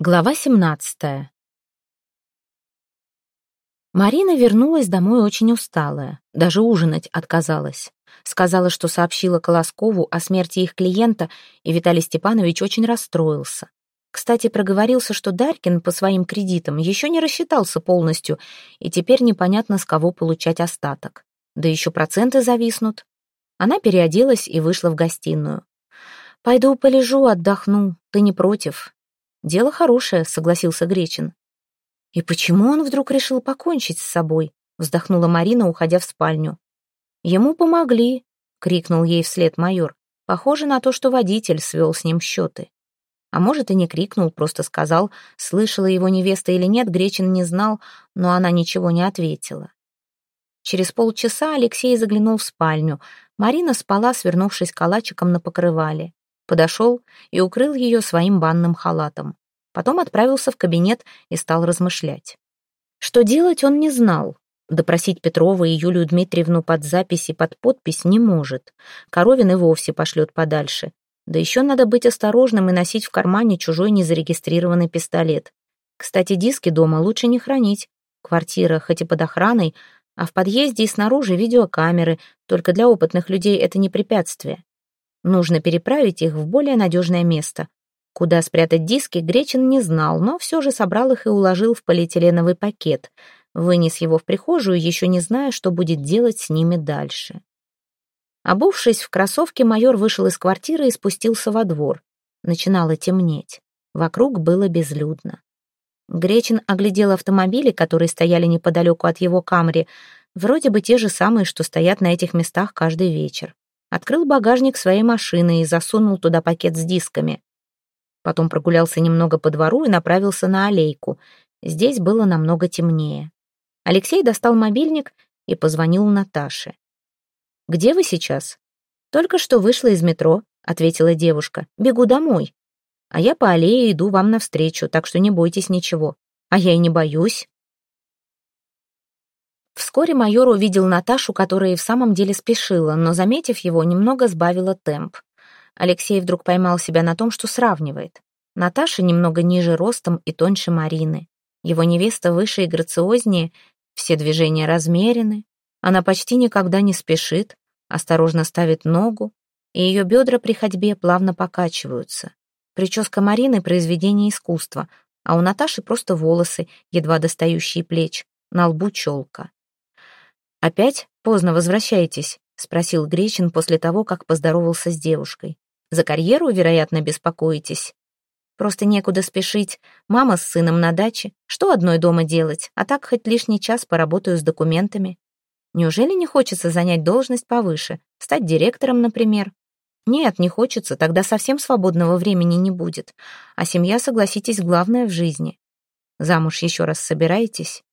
Глава 17. Марина вернулась домой очень усталая, даже ужинать отказалась. Сказала, что сообщила Колоскову о смерти их клиента, и Виталий Степанович очень расстроился. Кстати, проговорился, что Дарькин по своим кредитам еще не рассчитался полностью, и теперь непонятно, с кого получать остаток. Да еще проценты зависнут. Она переоделась и вышла в гостиную. «Пойду полежу, отдохну. Ты не против?» «Дело хорошее», — согласился Гречин. «И почему он вдруг решил покончить с собой?» — вздохнула Марина, уходя в спальню. «Ему помогли», — крикнул ей вслед майор. «Похоже на то, что водитель свел с ним счеты». А может, и не крикнул, просто сказал, слышала его невеста или нет, Гречин не знал, но она ничего не ответила. Через полчаса Алексей заглянул в спальню. Марина спала, свернувшись калачиком на покрывале подошел и укрыл ее своим банным халатом. Потом отправился в кабинет и стал размышлять. Что делать он не знал. Допросить Петрова и Юлию Дмитриевну под запись и под подпись не может. Коровин и вовсе пошлет подальше. Да еще надо быть осторожным и носить в кармане чужой незарегистрированный пистолет. Кстати, диски дома лучше не хранить. Квартира хоть и под охраной, а в подъезде и снаружи видеокамеры, только для опытных людей это не препятствие. Нужно переправить их в более надежное место. Куда спрятать диски, Гречин не знал, но все же собрал их и уложил в полиэтиленовый пакет. Вынес его в прихожую, еще не зная, что будет делать с ними дальше. Обувшись в кроссовке, майор вышел из квартиры и спустился во двор. Начинало темнеть. Вокруг было безлюдно. Гречин оглядел автомобили, которые стояли неподалеку от его камри, вроде бы те же самые, что стоят на этих местах каждый вечер открыл багажник своей машины и засунул туда пакет с дисками. Потом прогулялся немного по двору и направился на аллейку. Здесь было намного темнее. Алексей достал мобильник и позвонил Наташе. «Где вы сейчас?» «Только что вышла из метро», — ответила девушка. «Бегу домой. А я по аллее иду вам навстречу, так что не бойтесь ничего. А я и не боюсь». Вскоре майор увидел Наташу, которая и в самом деле спешила, но, заметив его, немного сбавила темп. Алексей вдруг поймал себя на том, что сравнивает. Наташа немного ниже ростом и тоньше Марины. Его невеста выше и грациознее, все движения размерены. Она почти никогда не спешит, осторожно ставит ногу, и ее бедра при ходьбе плавно покачиваются. Прическа Марины — произведение искусства, а у Наташи просто волосы, едва достающие плеч, на лбу челка. «Опять поздно возвращаетесь?» — спросил Гречин после того, как поздоровался с девушкой. «За карьеру, вероятно, беспокоитесь?» «Просто некуда спешить. Мама с сыном на даче. Что одной дома делать? А так хоть лишний час поработаю с документами. Неужели не хочется занять должность повыше? Стать директором, например?» «Нет, не хочется, тогда совсем свободного времени не будет. А семья, согласитесь, главное в жизни. Замуж еще раз собираетесь?»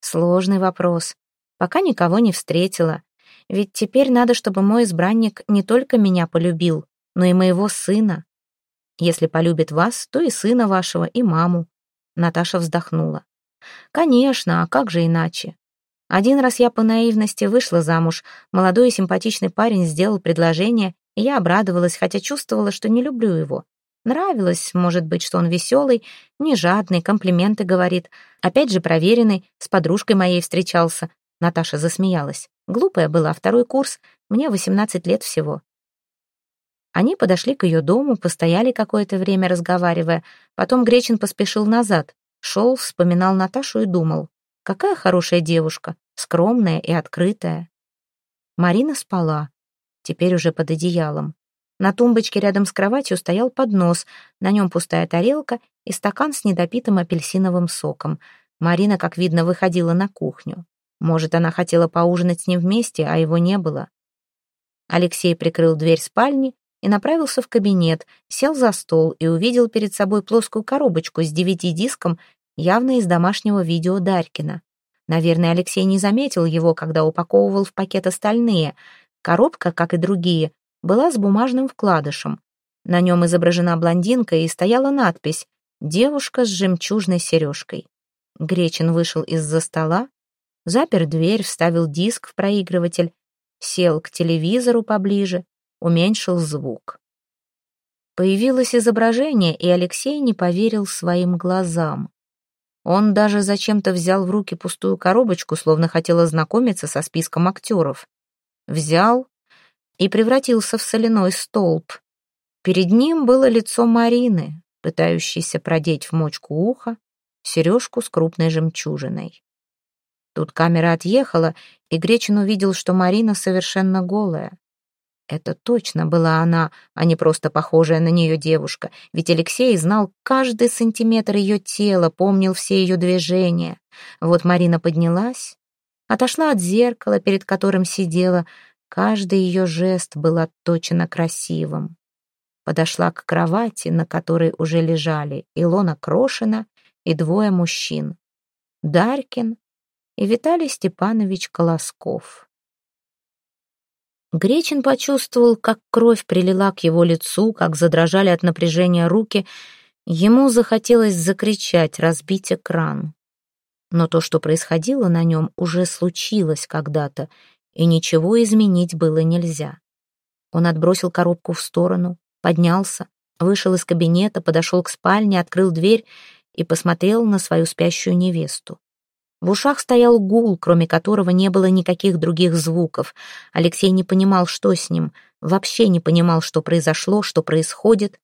«Сложный вопрос. Пока никого не встретила. Ведь теперь надо, чтобы мой избранник не только меня полюбил, но и моего сына. Если полюбит вас, то и сына вашего, и маму. Наташа вздохнула. Конечно, а как же иначе? Один раз я по наивности вышла замуж. Молодой и симпатичный парень сделал предложение, и я обрадовалась, хотя чувствовала, что не люблю его. Нравилось, может быть, что он веселый, не жадный, комплименты говорит. Опять же проверенный, с подружкой моей встречался. Наташа засмеялась. Глупая была, второй курс, мне 18 лет всего. Они подошли к ее дому, постояли какое-то время, разговаривая. Потом Гречин поспешил назад. Шел, вспоминал Наташу и думал. Какая хорошая девушка, скромная и открытая. Марина спала, теперь уже под одеялом. На тумбочке рядом с кроватью стоял поднос, на нем пустая тарелка и стакан с недопитым апельсиновым соком. Марина, как видно, выходила на кухню. Может, она хотела поужинать с ним вместе, а его не было. Алексей прикрыл дверь спальни и направился в кабинет, сел за стол и увидел перед собой плоскую коробочку с DVD-диском, явно из домашнего видео Дарькина. Наверное, Алексей не заметил его, когда упаковывал в пакет остальные. Коробка, как и другие, была с бумажным вкладышем. На нем изображена блондинка и стояла надпись «Девушка с жемчужной сережкой». Гречин вышел из-за стола, запер дверь, вставил диск в проигрыватель, сел к телевизору поближе, уменьшил звук. Появилось изображение, и Алексей не поверил своим глазам. Он даже зачем-то взял в руки пустую коробочку, словно хотел ознакомиться со списком актеров. Взял и превратился в соляной столб. Перед ним было лицо Марины, пытающейся продеть в мочку уха сережку с крупной жемчужиной. Тут камера отъехала, и Гречин увидел, что Марина совершенно голая. Это точно была она, а не просто похожая на нее девушка, ведь Алексей знал каждый сантиметр ее тела, помнил все ее движения. Вот Марина поднялась, отошла от зеркала, перед которым сидела, каждый ее жест был отточено красивым. Подошла к кровати, на которой уже лежали Илона Крошина и двое мужчин. Даркин и Виталий Степанович Колосков. Гречин почувствовал, как кровь прилила к его лицу, как задрожали от напряжения руки. Ему захотелось закричать, разбить экран. Но то, что происходило на нем, уже случилось когда-то, и ничего изменить было нельзя. Он отбросил коробку в сторону, поднялся, вышел из кабинета, подошел к спальне, открыл дверь и посмотрел на свою спящую невесту. В ушах стоял гул, кроме которого не было никаких других звуков. Алексей не понимал, что с ним, вообще не понимал, что произошло, что происходит,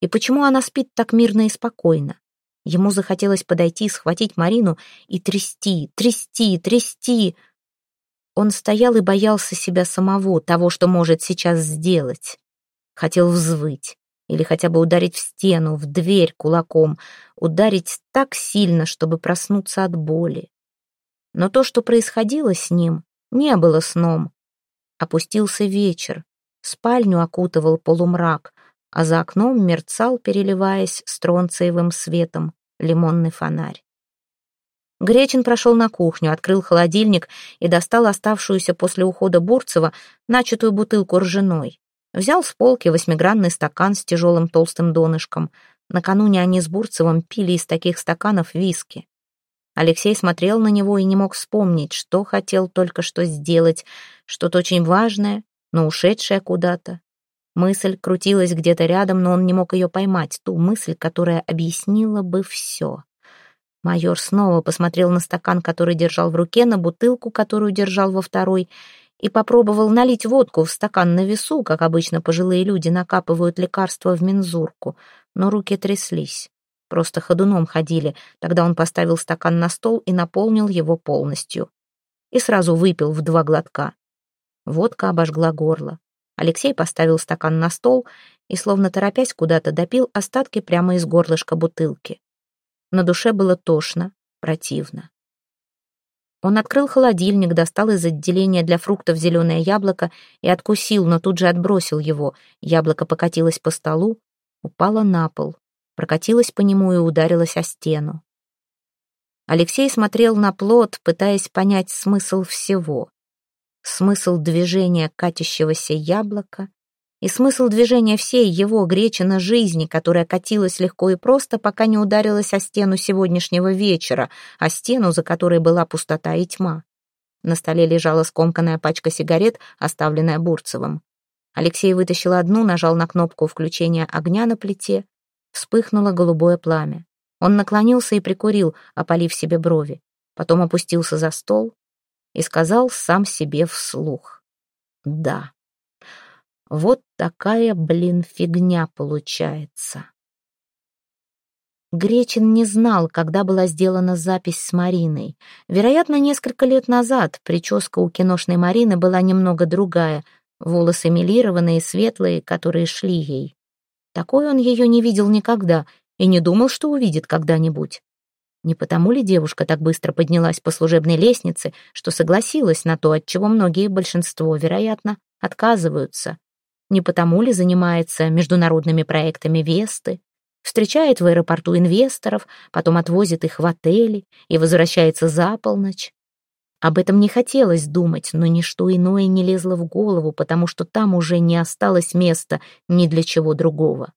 и почему она спит так мирно и спокойно. Ему захотелось подойти, схватить Марину и трясти, трясти, трясти. Он стоял и боялся себя самого, того, что может сейчас сделать. Хотел взвыть или хотя бы ударить в стену, в дверь кулаком, ударить так сильно, чтобы проснуться от боли. Но то, что происходило с ним, не было сном. Опустился вечер, спальню окутывал полумрак, а за окном мерцал, переливаясь стронциевым светом, лимонный фонарь. Гречин прошел на кухню, открыл холодильник и достал оставшуюся после ухода Бурцева начатую бутылку ржаной. Взял с полки восьмигранный стакан с тяжелым толстым донышком. Накануне они с Бурцевым пили из таких стаканов виски. Алексей смотрел на него и не мог вспомнить, что хотел только что сделать, что-то очень важное, но ушедшее куда-то. Мысль крутилась где-то рядом, но он не мог ее поймать, ту мысль, которая объяснила бы все. Майор снова посмотрел на стакан, который держал в руке, на бутылку, которую держал во второй, и попробовал налить водку в стакан на весу, как обычно пожилые люди накапывают лекарства в мензурку, но руки тряслись просто ходуном ходили. Тогда он поставил стакан на стол и наполнил его полностью. И сразу выпил в два глотка. Водка обожгла горло. Алексей поставил стакан на стол и, словно торопясь куда-то, допил остатки прямо из горлышка бутылки. На душе было тошно, противно. Он открыл холодильник, достал из отделения для фруктов зеленое яблоко и откусил, но тут же отбросил его. Яблоко покатилось по столу, упало на пол прокатилась по нему и ударилась о стену. Алексей смотрел на плод, пытаясь понять смысл всего. Смысл движения катящегося яблока и смысл движения всей его гречина жизни, которая катилась легко и просто, пока не ударилась о стену сегодняшнего вечера, о стену, за которой была пустота и тьма. На столе лежала скомканная пачка сигарет, оставленная Бурцевым. Алексей вытащил одну, нажал на кнопку включения огня на плите, Вспыхнуло голубое пламя. Он наклонился и прикурил, опалив себе брови. Потом опустился за стол и сказал сам себе вслух. «Да, вот такая, блин, фигня получается». Гречин не знал, когда была сделана запись с Мариной. Вероятно, несколько лет назад прическа у киношной Марины была немного другая, волосы милированные, светлые, которые шли ей. Такой он ее не видел никогда и не думал, что увидит когда-нибудь. Не потому ли девушка так быстро поднялась по служебной лестнице, что согласилась на то, от чего многие, большинство, вероятно, отказываются? Не потому ли занимается международными проектами Весты, встречает в аэропорту инвесторов, потом отвозит их в отели и возвращается за полночь? Об этом не хотелось думать, но ничто иное не лезло в голову, потому что там уже не осталось места ни для чего другого.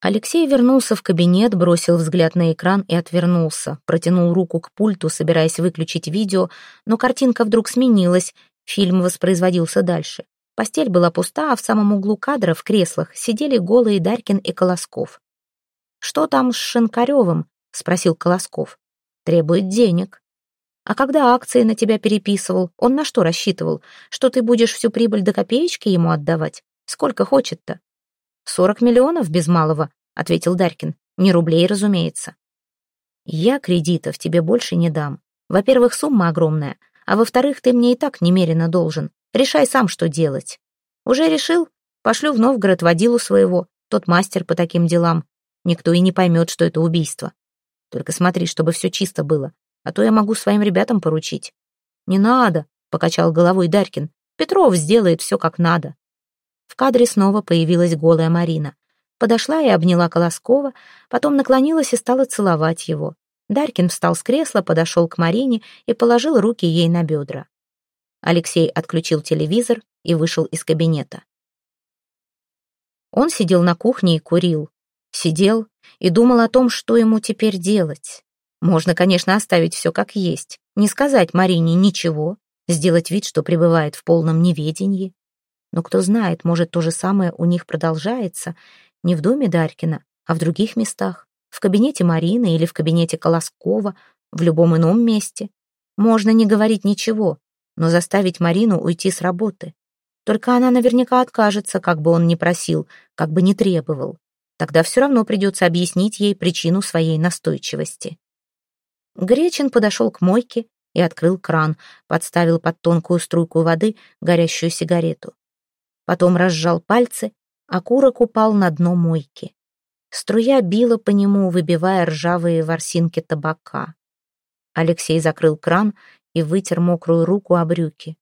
Алексей вернулся в кабинет, бросил взгляд на экран и отвернулся, протянул руку к пульту, собираясь выключить видео, но картинка вдруг сменилась, фильм воспроизводился дальше. Постель была пуста, а в самом углу кадра в креслах сидели голые Дарькин и Колосков. «Что там с Шинкаревым?» — спросил Колосков. «Требует денег». «А когда акции на тебя переписывал, он на что рассчитывал? Что ты будешь всю прибыль до копеечки ему отдавать? Сколько хочет-то?» «Сорок миллионов без малого», — ответил Дарькин. «Не рублей, разумеется». «Я кредитов тебе больше не дам. Во-первых, сумма огромная, а во-вторых, ты мне и так немерено должен. Решай сам, что делать». «Уже решил? Пошлю в Новгород водилу своего. Тот мастер по таким делам. Никто и не поймет, что это убийство. Только смотри, чтобы все чисто было, а то я могу своим ребятам поручить». «Не надо», — покачал головой Дарькин. «Петров сделает все как надо». В кадре снова появилась голая Марина. Подошла и обняла Колоскова, потом наклонилась и стала целовать его. Дарькин встал с кресла, подошел к Марине и положил руки ей на бедра. Алексей отключил телевизор и вышел из кабинета. Он сидел на кухне и курил. Сидел и думал о том, что ему теперь делать. Можно, конечно, оставить все как есть, не сказать Марине ничего, сделать вид, что пребывает в полном неведении. Но кто знает, может, то же самое у них продолжается не в доме Дарькина, а в других местах, в кабинете Марины или в кабинете Колоскова, в любом ином месте. Можно не говорить ничего, но заставить Марину уйти с работы. Только она наверняка откажется, как бы он ни просил, как бы ни требовал. Тогда все равно придется объяснить ей причину своей настойчивости. Гречин подошел к мойке и открыл кран, подставил под тонкую струйку воды горящую сигарету. Потом разжал пальцы, а курок упал на дно мойки. Струя била по нему, выбивая ржавые ворсинки табака. Алексей закрыл кран и вытер мокрую руку о брюки.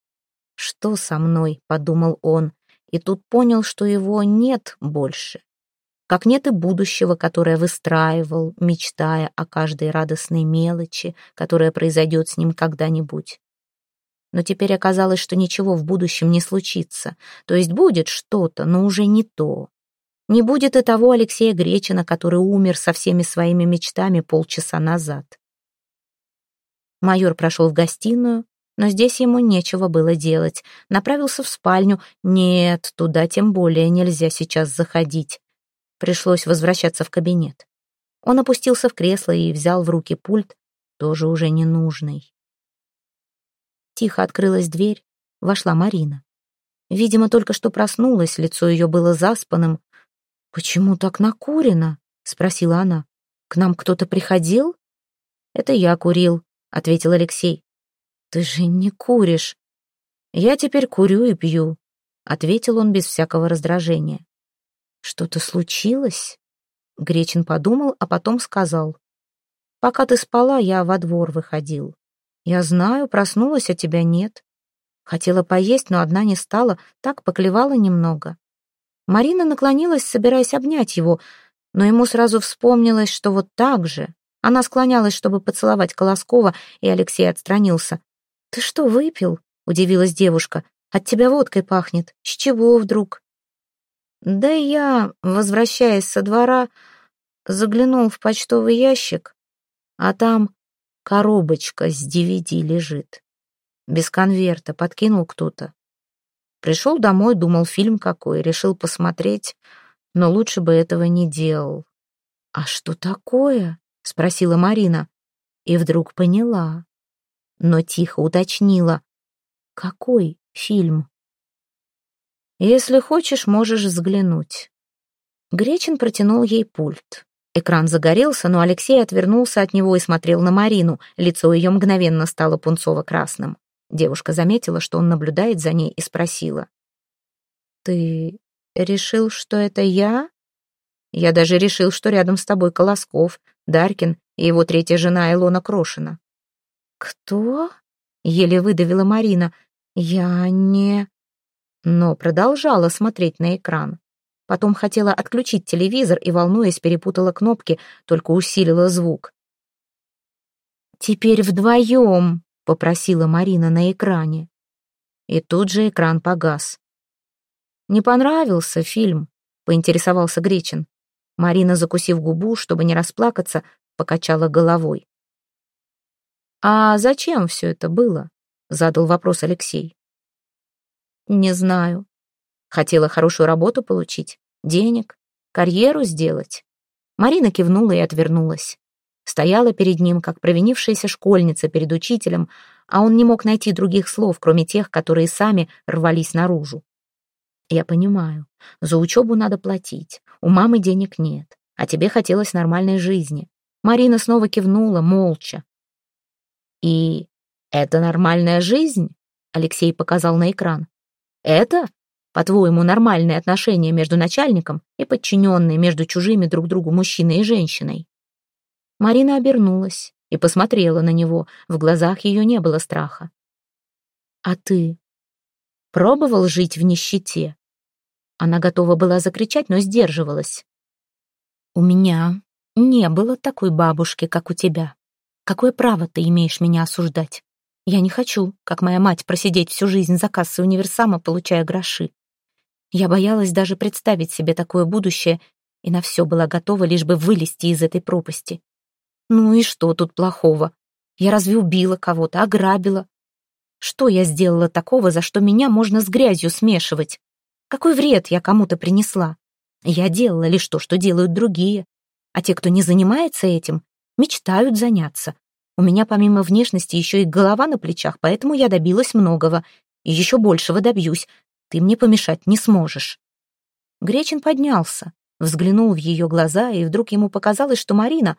«Что со мной?» — подумал он, и тут понял, что его нет больше как нет и будущего, которое выстраивал, мечтая о каждой радостной мелочи, которая произойдет с ним когда-нибудь. Но теперь оказалось, что ничего в будущем не случится, то есть будет что-то, но уже не то. Не будет и того Алексея Гречина, который умер со всеми своими мечтами полчаса назад. Майор прошел в гостиную, но здесь ему нечего было делать. Направился в спальню. Нет, туда тем более нельзя сейчас заходить. Пришлось возвращаться в кабинет. Он опустился в кресло и взял в руки пульт, тоже уже ненужный. Тихо открылась дверь, вошла Марина. Видимо, только что проснулась, лицо ее было заспанным. «Почему так накурено?» — спросила она. «К нам кто-то приходил?» «Это я курил», — ответил Алексей. «Ты же не куришь». «Я теперь курю и пью», — ответил он без всякого раздражения. «Что-то случилось?» Гречин подумал, а потом сказал. «Пока ты спала, я во двор выходил. Я знаю, проснулась, а тебя нет. Хотела поесть, но одна не стала, так поклевала немного». Марина наклонилась, собираясь обнять его, но ему сразу вспомнилось, что вот так же. Она склонялась, чтобы поцеловать Колоскова, и Алексей отстранился. «Ты что, выпил?» — удивилась девушка. «От тебя водкой пахнет. С чего вдруг?» Да я, возвращаясь со двора, заглянул в почтовый ящик, а там коробочка с DVD лежит. Без конверта, подкинул кто-то. Пришел домой, думал, фильм какой, решил посмотреть, но лучше бы этого не делал. «А что такое?» — спросила Марина. И вдруг поняла, но тихо уточнила. «Какой фильм?» Если хочешь, можешь взглянуть». Гречин протянул ей пульт. Экран загорелся, но Алексей отвернулся от него и смотрел на Марину. Лицо ее мгновенно стало пунцово-красным. Девушка заметила, что он наблюдает за ней, и спросила. «Ты решил, что это я?» «Я даже решил, что рядом с тобой Колосков, Даркин и его третья жена Илона Крошина». «Кто?» — еле выдавила Марина. «Я не...» но продолжала смотреть на экран. Потом хотела отключить телевизор и, волнуясь, перепутала кнопки, только усилила звук. «Теперь вдвоем», — попросила Марина на экране. И тут же экран погас. «Не понравился фильм?» — поинтересовался Гречин. Марина, закусив губу, чтобы не расплакаться, покачала головой. «А зачем все это было?» — задал вопрос Алексей. «Не знаю. Хотела хорошую работу получить, денег, карьеру сделать. Марина кивнула и отвернулась. Стояла перед ним, как провинившаяся школьница перед учителем, а он не мог найти других слов, кроме тех, которые сами рвались наружу. «Я понимаю, за учебу надо платить, у мамы денег нет, а тебе хотелось нормальной жизни». Марина снова кивнула, молча. «И это нормальная жизнь?» Алексей показал на экран. «Это, по-твоему, нормальные отношения между начальником и подчиненные между чужими друг другу мужчиной и женщиной?» Марина обернулась и посмотрела на него. В глазах ее не было страха. «А ты пробовал жить в нищете?» Она готова была закричать, но сдерживалась. «У меня не было такой бабушки, как у тебя. Какое право ты имеешь меня осуждать? Я не хочу, как моя мать, просидеть всю жизнь за кассой универсама, получая гроши. Я боялась даже представить себе такое будущее и на все была готова, лишь бы вылезти из этой пропасти. Ну и что тут плохого? Я разве убила кого-то, ограбила? Что я сделала такого, за что меня можно с грязью смешивать? Какой вред я кому-то принесла? Я делала лишь то, что делают другие. А те, кто не занимается этим, мечтают заняться. У меня помимо внешности еще и голова на плечах, поэтому я добилась многого. И еще большего добьюсь. Ты мне помешать не сможешь. Гречин поднялся, взглянул в ее глаза, и вдруг ему показалось, что Марина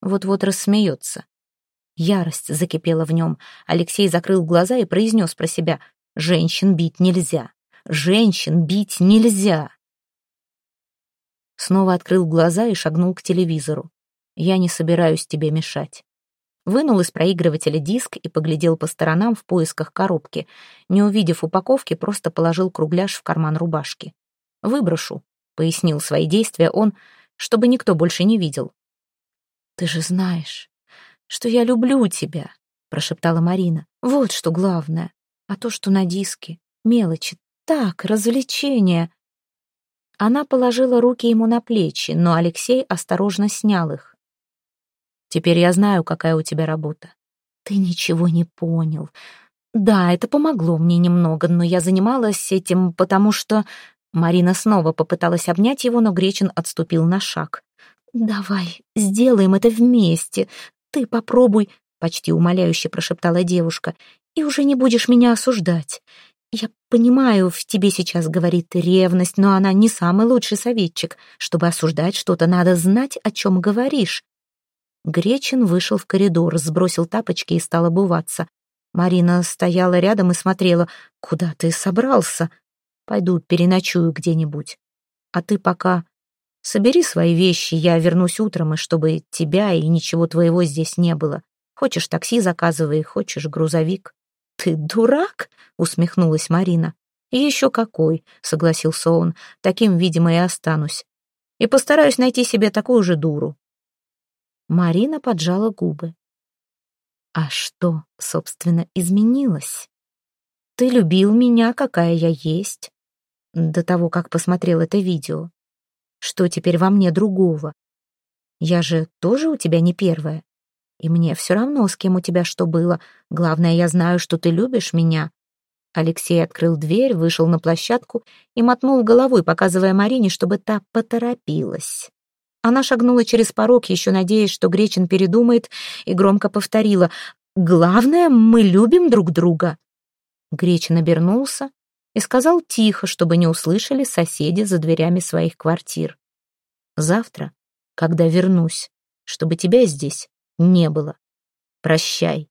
вот-вот рассмеется. Ярость закипела в нем. Алексей закрыл глаза и произнес про себя «Женщин бить нельзя! Женщин бить нельзя!» Снова открыл глаза и шагнул к телевизору. «Я не собираюсь тебе мешать». Вынул из проигрывателя диск и поглядел по сторонам в поисках коробки. Не увидев упаковки, просто положил кругляш в карман рубашки. «Выброшу», — пояснил свои действия он, чтобы никто больше не видел. «Ты же знаешь, что я люблю тебя», — прошептала Марина. «Вот что главное. А то, что на диске, мелочи, так, развлечения». Она положила руки ему на плечи, но Алексей осторожно снял их. «Теперь я знаю, какая у тебя работа». «Ты ничего не понял. Да, это помогло мне немного, но я занималась этим, потому что...» Марина снова попыталась обнять его, но Гречин отступил на шаг. «Давай, сделаем это вместе. Ты попробуй», — почти умоляюще прошептала девушка, «и уже не будешь меня осуждать. Я понимаю, в тебе сейчас говорит ревность, но она не самый лучший советчик. Чтобы осуждать что-то, надо знать, о чем говоришь». Гречин вышел в коридор, сбросил тапочки и стал обуваться. Марина стояла рядом и смотрела. «Куда ты собрался?» «Пойду переночую где-нибудь. А ты пока Собери свои вещи, я вернусь утром, и чтобы тебя и ничего твоего здесь не было. Хочешь такси заказывай, хочешь грузовик». «Ты дурак?» — усмехнулась Марина. «Еще какой», — согласился он, — «таким, видимо, и останусь. И постараюсь найти себе такую же дуру». Марина поджала губы. «А что, собственно, изменилось? Ты любил меня, какая я есть, до того, как посмотрел это видео. Что теперь во мне другого? Я же тоже у тебя не первая. И мне все равно, с кем у тебя что было. Главное, я знаю, что ты любишь меня». Алексей открыл дверь, вышел на площадку и мотнул головой, показывая Марине, чтобы та поторопилась. Она шагнула через порог, еще надеясь, что Гречин передумает, и громко повторила «Главное, мы любим друг друга». Гречин обернулся и сказал тихо, чтобы не услышали соседи за дверями своих квартир. «Завтра, когда вернусь, чтобы тебя здесь не было. Прощай».